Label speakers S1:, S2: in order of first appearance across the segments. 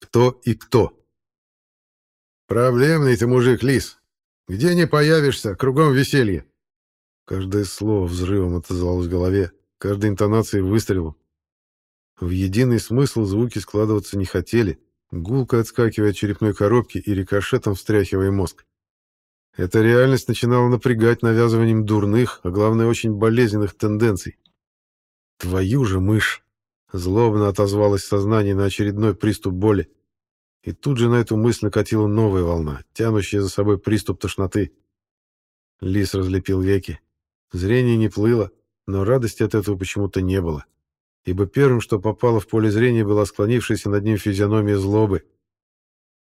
S1: Кто и кто?
S2: «Проблемный ты мужик, Лис. Где не появишься, кругом веселье».
S1: Каждое слово взрывом отозвалось в голове, каждой интонацией выстрелом. В единый смысл звуки складываться не хотели, гулко отскакивая от черепной коробки и рикошетом встряхивая мозг. Эта реальность начинала напрягать навязыванием дурных, а главное, очень болезненных тенденций. «Твою же мышь!» — злобно отозвалось сознание на очередной приступ боли. И тут же на эту мысль накатила новая волна, тянущая за собой приступ тошноты. Лис разлепил веки. Зрение не плыло, но радости от этого почему-то не было. Ибо первым, что попало в поле зрения, была склонившаяся над ним физиономия злобы.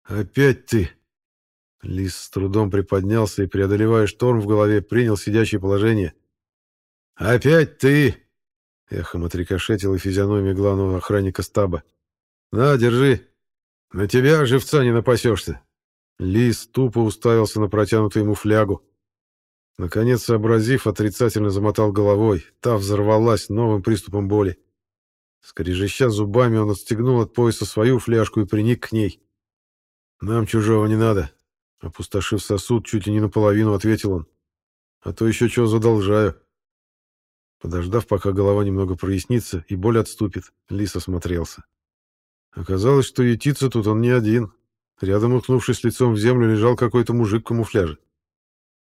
S1: «Опять ты!» Лис с трудом приподнялся и, преодолевая шторм в голове, принял сидящее положение. «Опять ты!» — эхом отрикошетила физиономия главного охранника стаба. «На, держи!» «На тебя, живца, не напасешься!» Лис тупо уставился на протянутую ему флягу. Наконец, сообразив, отрицательно замотал головой. Та взорвалась новым приступом боли. Скрежеща зубами, он отстегнул от пояса свою фляжку и приник к ней. «Нам чужого не надо», — опустошив сосуд, чуть ли не наполовину, ответил он. «А то еще чего задолжаю». Подождав, пока голова немного прояснится и боль отступит, Лис осмотрелся. Оказалось, что ютиться тут он не один. Рядом, уткнувшись лицом в землю, лежал какой-то мужик в камуфляже.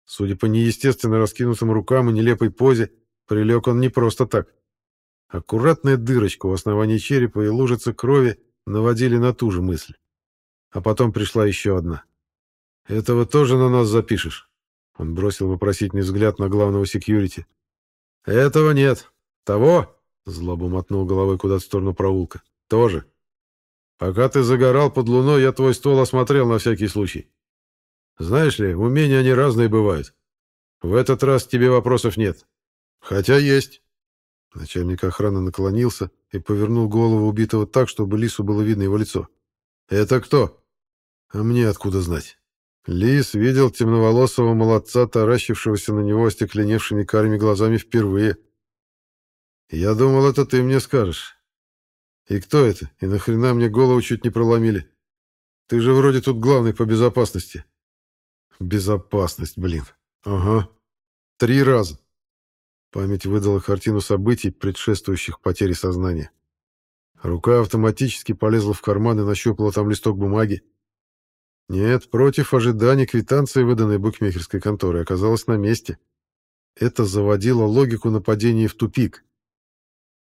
S1: Судя по неестественно раскинутым рукам и нелепой позе, прилег он не просто так. Аккуратная дырочка у основания черепа и лужица крови наводили на ту же мысль. А потом пришла еще одна. «Этого тоже на нас запишешь?» Он бросил вопросительный взгляд на главного секьюрити. «Этого нет. Того?» Злобу мотнул головой куда-то в сторону проулка. «Тоже. Пока ты загорал под луной, я твой ствол осмотрел на всякий случай. Знаешь ли, умения они разные бывают. В этот раз тебе вопросов нет. Хотя есть». Начальник охраны наклонился и повернул голову убитого так, чтобы Лису было видно его лицо. «Это кто?» «А мне откуда знать?» Лис видел темноволосого молодца, таращившегося на него остекленевшими карими глазами впервые. «Я думал, это ты мне скажешь. И кто это? И нахрена мне голову чуть не проломили? Ты же вроде тут главный по безопасности. Безопасность, блин. Ага. Три раза. Память выдала картину событий, предшествующих потере сознания. Рука автоматически полезла в карман и нащупала там листок бумаги. Нет, против ожиданий квитанция, выданной букмекерской конторой, оказалась на месте. Это заводило логику нападения в тупик.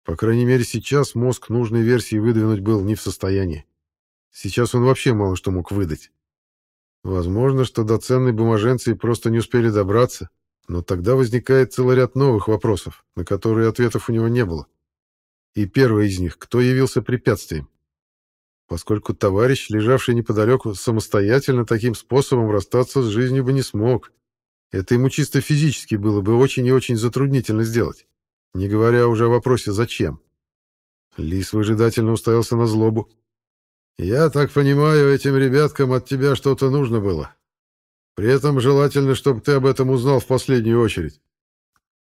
S1: По крайней мере, сейчас мозг нужной версии выдвинуть был не в состоянии. Сейчас он вообще мало что мог выдать. Возможно, что до ценной бумаженции просто не успели добраться, но тогда возникает целый ряд новых вопросов, на которые ответов у него не было. И первый из них — кто явился препятствием? Поскольку товарищ, лежавший неподалеку, самостоятельно таким способом расстаться с жизнью бы не смог. Это ему чисто физически было бы очень и очень затруднительно сделать. Не говоря уже о вопросе «зачем?». Лис выжидательно уставился на злобу. «Я так понимаю, этим ребяткам от тебя что-то нужно было. При этом желательно, чтобы ты об этом узнал в последнюю очередь.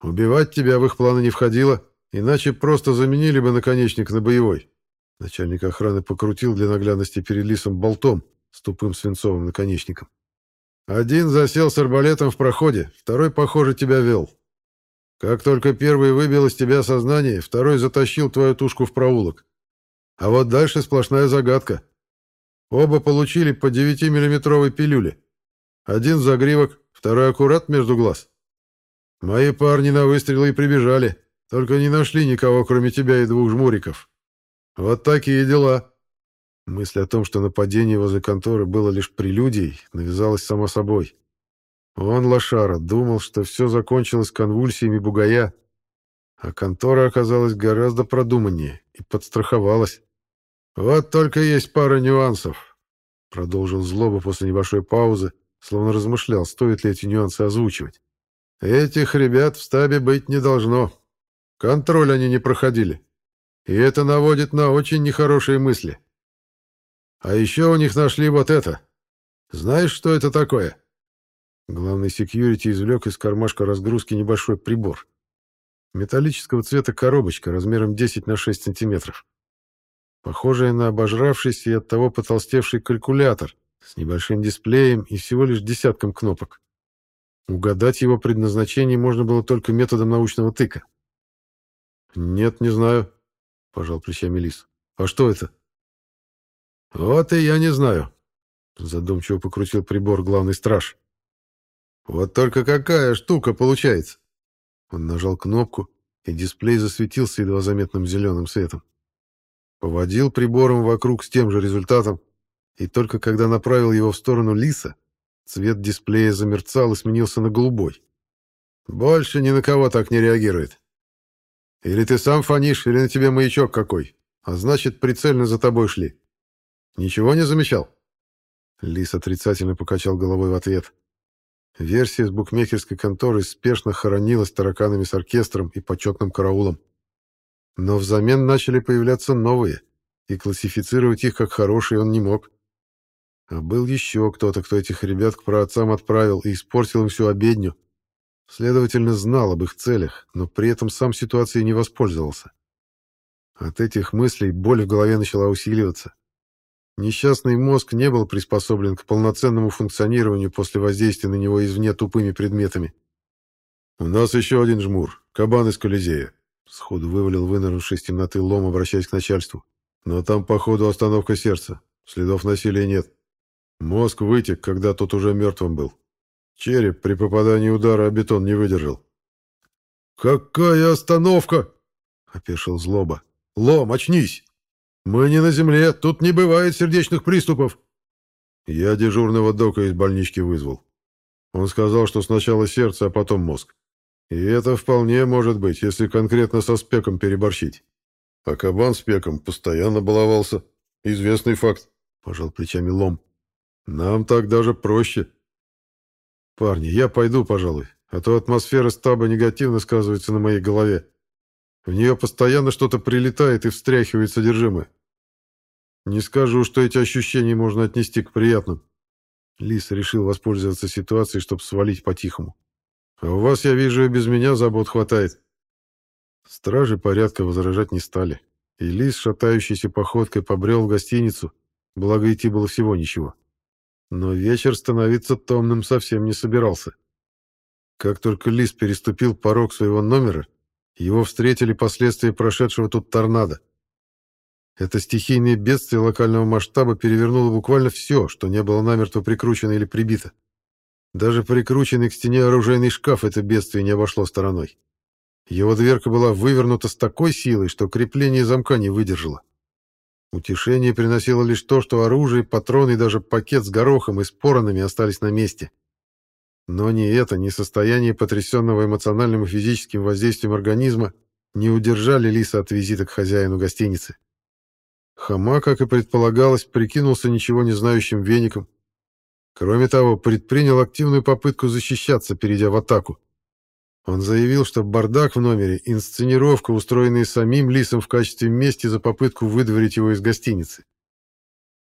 S1: Убивать тебя в их планы не входило, иначе просто заменили бы наконечник на боевой». Начальник охраны покрутил для наглядности перед лисом болтом с тупым свинцовым наконечником. «Один засел с арбалетом в проходе, второй, похоже, тебя вел. Как только первый выбил из тебя сознание, второй затащил твою тушку в проулок. А вот дальше сплошная загадка. Оба получили по 9-миллиметровой пилюле. Один загривок, второй аккурат между глаз. Мои парни на выстрелы и прибежали, только не нашли никого, кроме тебя и двух жмуриков. Вот такие дела. Мысль о том, что нападение возле конторы было лишь прелюдией, навязалась сама собой. Он, лошара, думал, что все закончилось конвульсиями бугая, а контора оказалась гораздо продуманнее и подстраховалась. «Вот только есть пара нюансов», — продолжил Злоба после небольшой паузы, словно размышлял, стоит ли эти нюансы озвучивать. «Этих ребят в стабе быть не должно. Контроль они не проходили. И это наводит на очень нехорошие мысли. А еще у них нашли вот это. Знаешь, что это такое?» Главный секьюрити извлек из кармашка разгрузки небольшой прибор. Металлического цвета коробочка размером 10 на 6 сантиметров. похожая на обожравшийся и оттого потолстевший калькулятор с небольшим дисплеем и всего лишь десятком кнопок. Угадать его предназначение можно было только методом научного тыка. «Нет, не знаю», — пожал плечами Лис. «А что это?»
S2: «Вот и я не знаю», —
S1: задумчиво покрутил прибор главный страж.
S2: «Вот только какая штука получается!»
S1: Он нажал кнопку, и дисплей засветился едва заметным зеленым светом. Поводил прибором вокруг с тем же результатом, и только когда направил его в сторону лиса, цвет дисплея замерцал и сменился на голубой.
S2: «Больше ни на кого так не реагирует. Или ты сам фонишь, или на тебе маячок какой, а значит, прицельно за тобой шли. Ничего не замечал?»
S1: Лис отрицательно покачал головой в ответ. Версия с букмекерской конторы спешно хоронилась тараканами с оркестром и почетным караулом. Но взамен начали появляться новые, и классифицировать их как хорошие он не мог. А был еще кто-то, кто этих ребят к праотцам отправил и испортил им всю обедню. Следовательно, знал об их целях, но при этом сам ситуацией не воспользовался. От этих мыслей боль в голове начала усиливаться. Несчастный мозг не был приспособлен к полноценному функционированию после воздействия на него извне тупыми предметами.
S2: «У нас еще один жмур, кабан из Колизея», —
S1: сходу вывалил вынырнувший из темноты лом, обращаясь к начальству.
S2: «Но там, походу, остановка сердца. Следов насилия нет. Мозг вытек, когда тот уже мертвым был. Череп при попадании удара о бетон не выдержал».
S1: «Какая остановка?» — опешил злоба. «Лом, очнись!» «Мы не на земле, тут не бывает сердечных приступов».
S2: Я дежурного дока из больнички вызвал. Он сказал, что сначала сердце, а потом мозг. И это вполне может быть, если конкретно со спеком переборщить. А кабан с пеком постоянно баловался. Известный факт, — пожал плечами лом. Нам так даже проще.
S1: Парни, я пойду, пожалуй, а то атмосфера стаба негативно сказывается на моей голове. В нее постоянно что-то прилетает и встряхивает содержимое. Не скажу, что эти ощущения можно отнести к приятным. Лис решил воспользоваться ситуацией, чтобы свалить по-тихому. А у вас, я вижу, и без меня забот хватает. Стражи порядка возражать не стали. И Лис, шатающейся походкой, побрел в гостиницу, благо идти было всего ничего. Но вечер становиться томным совсем не собирался. Как только Лис переступил порог своего номера, его встретили последствия прошедшего тут торнадо. Это стихийное бедствие локального масштаба перевернуло буквально все, что не было намертво прикручено или прибито. Даже прикрученный к стене оружейный шкаф это бедствие не обошло стороной. Его дверка была вывернута с такой силой, что крепление замка не выдержало. Утешение приносило лишь то, что оружие, патроны и даже пакет с горохом и споронами остались на месте. Но ни это, ни состояние потрясенного эмоциональным и физическим воздействием организма не удержали Лиса от визита к хозяину гостиницы. Хама, как и предполагалось, прикинулся ничего не знающим веником. Кроме того, предпринял активную попытку защищаться, перейдя в атаку. Он заявил, что бардак в номере — инсценировка, устроенная самим Лисом в качестве мести за попытку выдворить его из гостиницы.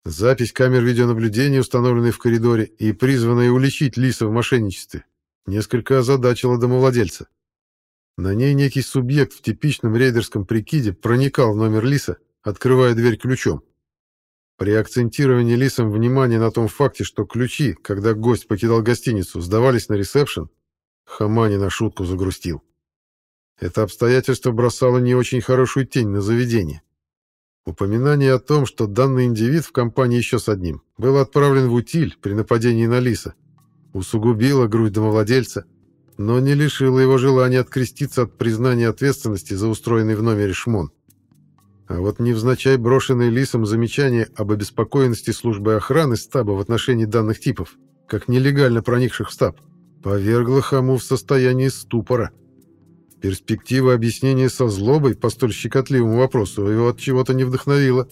S1: Запись камер видеонаблюдения, установленной в коридоре и призванная уличить Лиса в мошенничестве, несколько озадачила домовладельца. На ней некий субъект в типичном рейдерском прикиде проникал в номер Лиса открывая дверь ключом. При акцентировании Лисом внимания на том факте, что ключи, когда гость покидал гостиницу, сдавались на ресепшн, Хамани на шутку загрустил. Это обстоятельство бросало не очень хорошую тень на заведение. Упоминание о том, что данный индивид в компании еще с одним, был отправлен в утиль при нападении на Лиса, усугубило грудь домовладельца, но не лишило его желания откреститься от признания ответственности за устроенный в номере шмон. А вот невзначай брошенное Лисом замечание об обеспокоенности службы охраны стаба в отношении данных типов, как нелегально проникших в стаб, повергло Хаму в состояние ступора. Перспектива объяснения со злобой по столь щекотливому вопросу его от чего-то не вдохновила.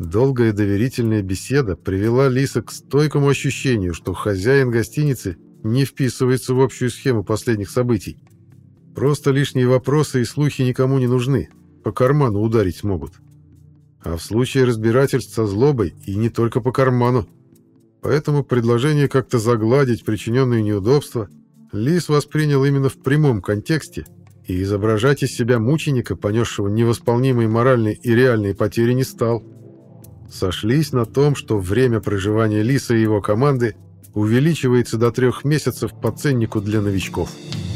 S1: Долгая доверительная беседа привела Лиса к стойкому ощущению, что хозяин гостиницы не вписывается в общую схему последних событий. Просто лишние вопросы и слухи никому не нужны, по карману ударить смогут. А в случае разбирательств со злобой и не только по карману. Поэтому предложение как-то загладить причиненные неудобства Лис воспринял именно в прямом контексте и изображать из себя мученика, понесшего невосполнимые моральные и реальные потери, не стал. Сошлись на том, что время проживания Лиса и его команды увеличивается до трех месяцев по ценнику для новичков. «Новичков».